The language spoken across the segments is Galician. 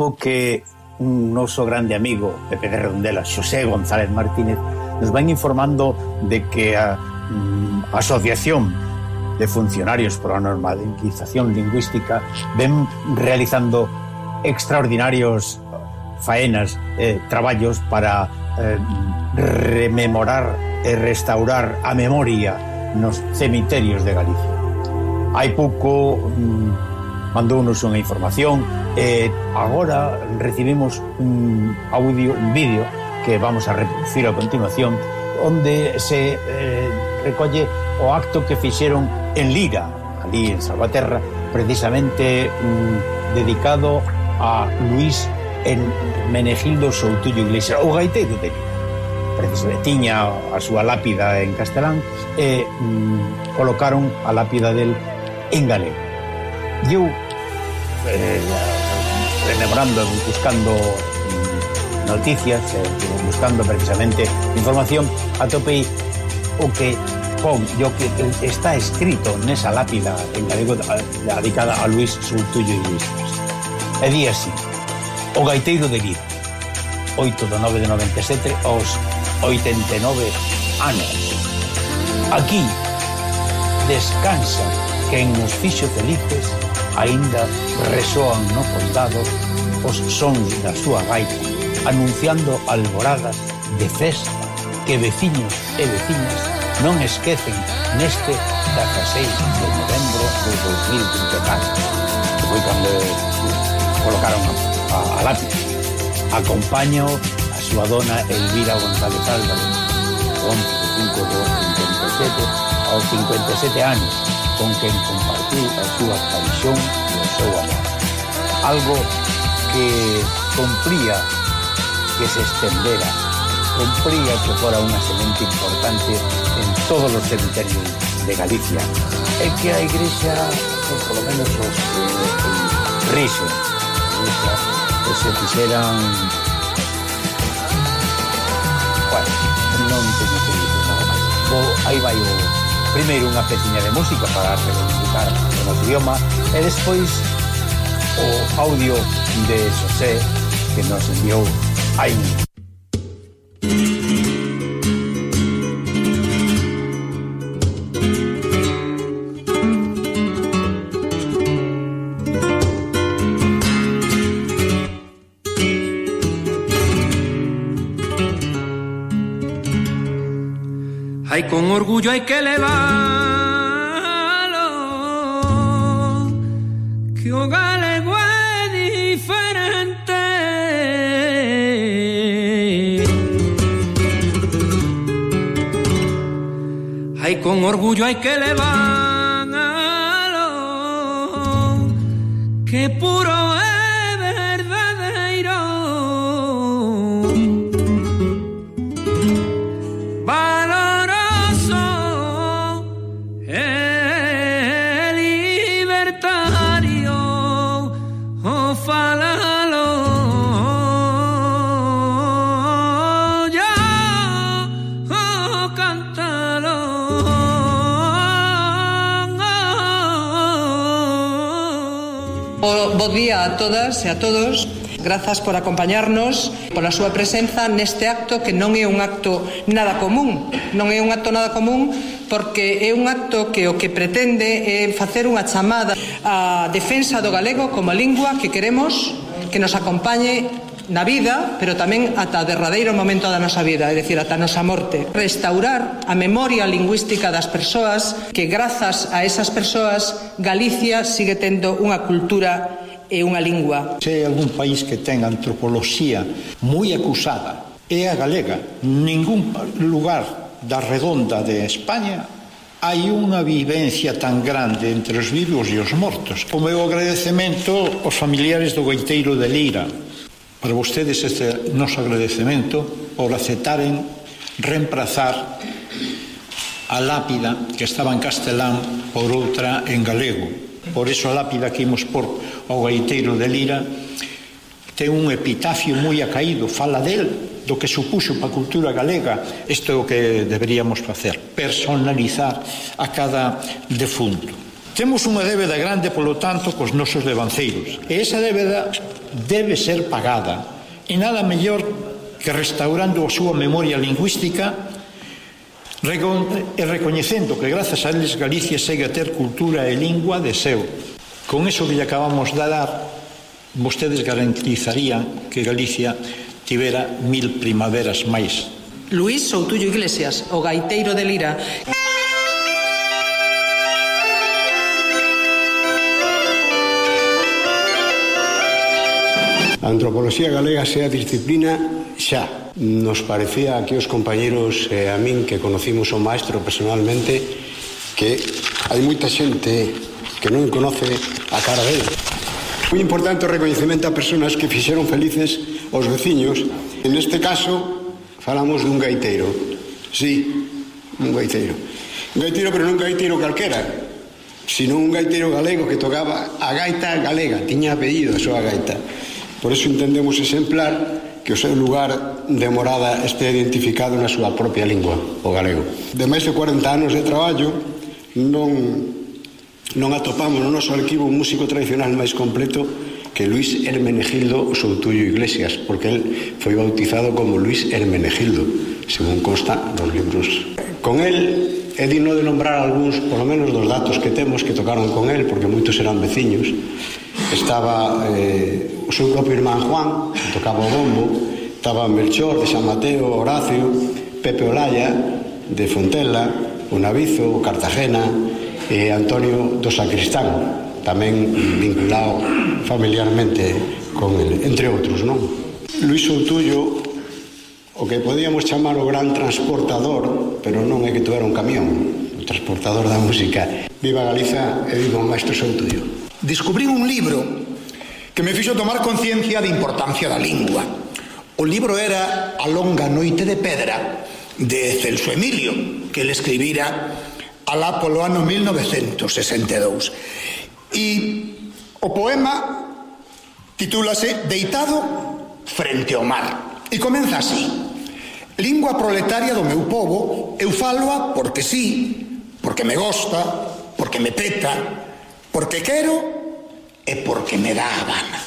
tempo que un noso grande amigo, Pepe de Redondela, Xosé González Martínez, nos van informando de que a mm, Asociación de Funcionarios por a Normalización Lingüística ven realizando extraordinarios faenas, eh, traballos para eh, rememorar e restaurar a memoria nos cemiterios de Galicia. Hai pouco mm, mandounos unha información e agora recibimos un audio, un vídeo que vamos a reproducir a continuación onde se eh, recolle o acto que fixeron en Lira, ali en Salvaterra, precisamente mm, dedicado a Luis en Menegildo Soutullo Iglesias, o gaiteiro de Lira. Precisamente tiña a súa lápida en castelán e mm, colocaron a lápida del en galego eu eh, rememorando, buscando mm, noticias, eh, buscando precisamente información, atopei o que pon, o que está escrito nesa lápida en galego dedicada a Luis Sultullo Iglesias. E di así, o gaiteiro de Lira, 8 de 9 de 97 aos 89 anos. Aquí descansa quen nos fixo felices aínda resoan no condado os sons da súa gaita anunciando alboradas de festa que veciños e veciñas non esquecen neste 16 de novembro de 2024 foi cando eh, colocaron a, a, a lápiz acompaño a súa dona Elvira González Álvarez 11.2.57 aos 57 anos con quen compartir a súa paixón e o seu amor. Algo que cumpría que se estendera, cumpría que fora unha semente importante en todos os cementerios de Galicia. É que a igrexa, pois, por lo menos os eh, risos, que se fixeran bueno, non teño que dicir nada máis. Bo, aí vai o primeiro unha peciña de música para reivindicar o noso idioma e despois o audio de Xosé que nos enviou a Inglaterra. Aí con orgullo hay que elevarlo, que o galego é diferente. Ay, con orgullo hay que elevarlo, que puro bo día a todas e a todos. Grazas por acompañarnos, pola súa presenza neste acto que non é un acto nada común. Non é un acto nada común porque é un acto que o que pretende é facer unha chamada á defensa do galego como lingua que queremos que nos acompañe na vida, pero tamén ata o derradeiro momento da nosa vida, é dicir, ata a nosa morte. Restaurar a memoria lingüística das persoas, que grazas a esas persoas Galicia sigue tendo unha cultura é unha lingua. Se hai algún país que ten antropoloxía moi acusada, é a galega. Ningún lugar da redonda de España hai unha vivencia tan grande entre os vivos e os mortos. O meu agradecemento aos familiares do Goiteiro de Lira. Para vostedes este noso agradecemento por aceptaren reemplazar a lápida que estaba en castelán por outra en galego por iso a lápida que imos por ao gaiteiro de Lira ten un epitafio moi acaído, fala del, do que supuxo para a cultura galega, isto é o que deberíamos facer, personalizar a cada defunto. Temos unha débeda grande, polo tanto, cos nosos devanceiros, e esa débeda debe ser pagada, e nada mellor que restaurando a súa memoria lingüística Recon, e recoñecendo que grazas a eles Galicia segue a ter cultura e lingua de seu. Con eso que lle acabamos de dar, vostedes garantizarían que Galicia tivera mil primaveras máis. Luís Soutullo Iglesias, o gaiteiro de Lira. A antropoloxía galega sea disciplina xa. Nos parecía aquí os compañeros e eh, a min que conocimos o maestro personalmente que hai moita xente que non conoce a cara dele. Moi importante o recoñecemento a persoas que fixeron felices os veciños. En este caso, falamos dun gaiteiro. Sí, un gaiteiro. Un gaiteiro, pero non un gaiteiro calquera, sino un gaiteiro galego que tocaba a gaita galega, tiña apellido a súa gaita. Por iso entendemos exemplar que o seu lugar de morada este identificado na súa propia lingua, o galego. De máis de 40 anos de traballo, non, non atopamos no noso arquivo un músico tradicional máis completo que Luis Hermenegildo Soutullo Iglesias, porque él foi bautizado como Luis Hermenegildo, según consta nos libros. Con él é digno de nombrar algúns, polo menos dos datos que temos que tocaron con él, porque moitos eran veciños. Estaba eh, seu propio irmán Juan, que tocaba o bombo, estaba Melchor de San Mateo, Horacio, Pepe Olaya de Fontela, o Navizo, o Cartagena e Antonio do Sacristán, tamén vinculado familiarmente con ele, entre outros, non? Luis Outullo o que podíamos chamar o gran transportador, pero non é que tuvera un camión, o transportador da música. Viva Galiza e viva o maestro Soutullo Descubrí un libro que me fixo tomar conciencia da importancia da lingua. O libro era A longa noite de pedra de Celso Emilio, que ele escribira alá polo ano 1962. E o poema titúlase Deitado frente ao mar. E comeza así. Lingua proletaria do meu povo, eu faloa porque sí, porque me gosta, porque me peta, porque quero é porque me dá a gana.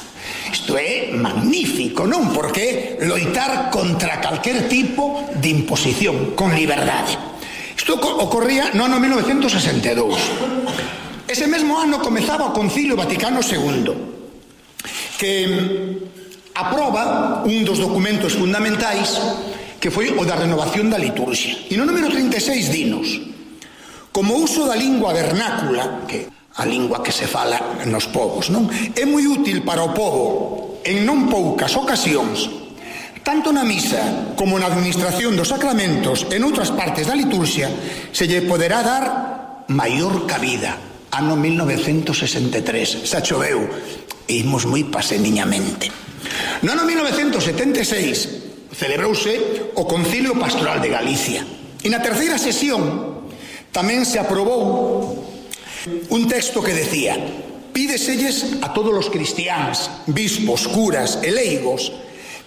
Isto é magnífico, non? Porque loitar contra calquer tipo de imposición, con liberdade. Isto ocorría no ano 1962. Ese mesmo ano comezaba o Concilio Vaticano II, que mm, aproba un dos documentos fundamentais que foi o da renovación da liturxia. E no número 36 dinos, como uso da lingua vernácula, que a lingua que se fala nos povos, non? É moi útil para o povo en non poucas ocasións Tanto na misa como na administración dos sacramentos en outras partes da liturxia se lle poderá dar maior cabida. Ano 1963, xa choveu, e imos moi paseniñamente. No ano 1976 celebrouse o Concilio Pastoral de Galicia. E na terceira sesión tamén se aprobou Un texto que decía, pídeselles a todos os cristiáns, bispos, curas e leigos,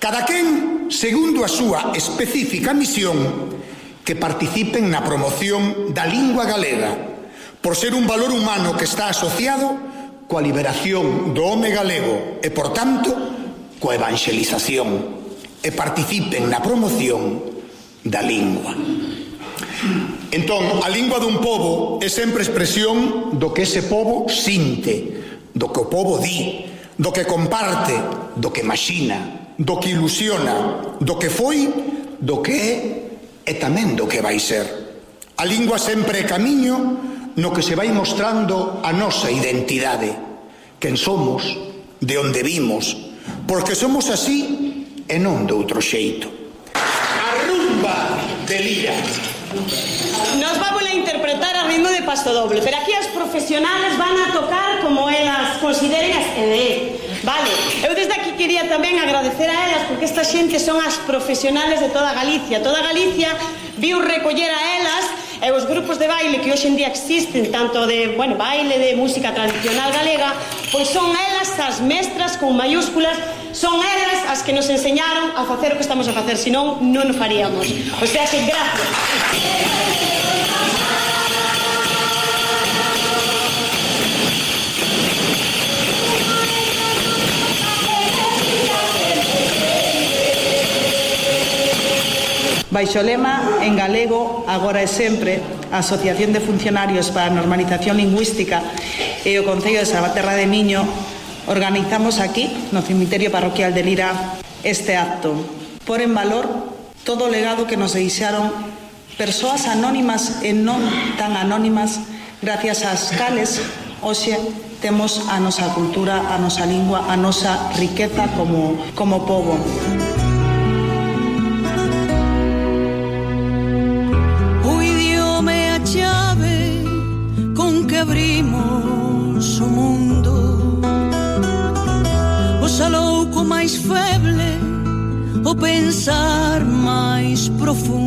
cada quen segundo a súa específica misión que participen na promoción da lingua galega por ser un valor humano que está asociado coa liberación do home galego e, por tanto, coa evangelización e participen na promoción da lingua. Entón, a lingua dun pobo é sempre expresión do que ese pobo sinte, do que o pobo di, do que comparte, do que maxina, do que ilusiona, do que foi, do que é e tamén do que vai ser. A lingua sempre é camiño no que se vai mostrando a nosa identidade, quen somos, de onde vimos, porque somos así e non de outro xeito. A rumba de lira pasto doble, pero aquí as profesionales van a tocar como elas consideren as EDE. Vale, eu desde aquí quería tamén agradecer a elas porque esta xente son as profesionales de toda Galicia. Toda Galicia viu recoller a elas e os grupos de baile que hoxe en día existen tanto de, bueno, baile de música tradicional galega, pois son elas as mestras con mayúsculas, son elas as que nos enseñaron a facer o que estamos a facer, senón non o faríamos. O sea que gracias. Baixo o lema En galego, agora e sempre, a Asociación de Funcionarios para a Normalización Lingüística e o Concello de Salvaterra de Miño organizamos aquí, no cemiterio parroquial de Lira, este acto. Por en valor todo o legado que nos deixaron persoas anónimas e non tan anónimas gracias ás cales hoxe temos a nosa cultura, a nosa lingua, a nosa riqueza como, como povo. pensar máis profundo.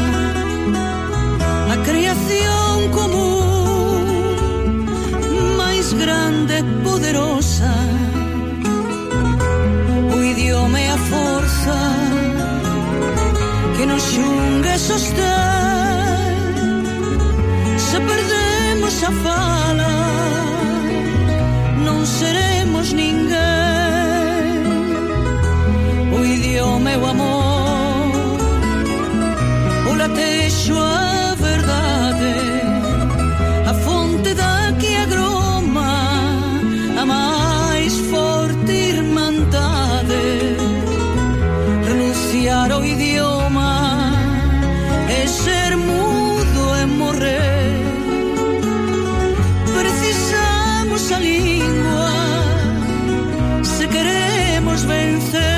sostén Se perdemos a fala Non seremos ninguén. O idioma e o amor O latexo a verdade A fonte da que agroma A máis forte irmandade. Renunciar ao idioma é ser mudo e morrer. Precisamos a lingua se queremos vencer.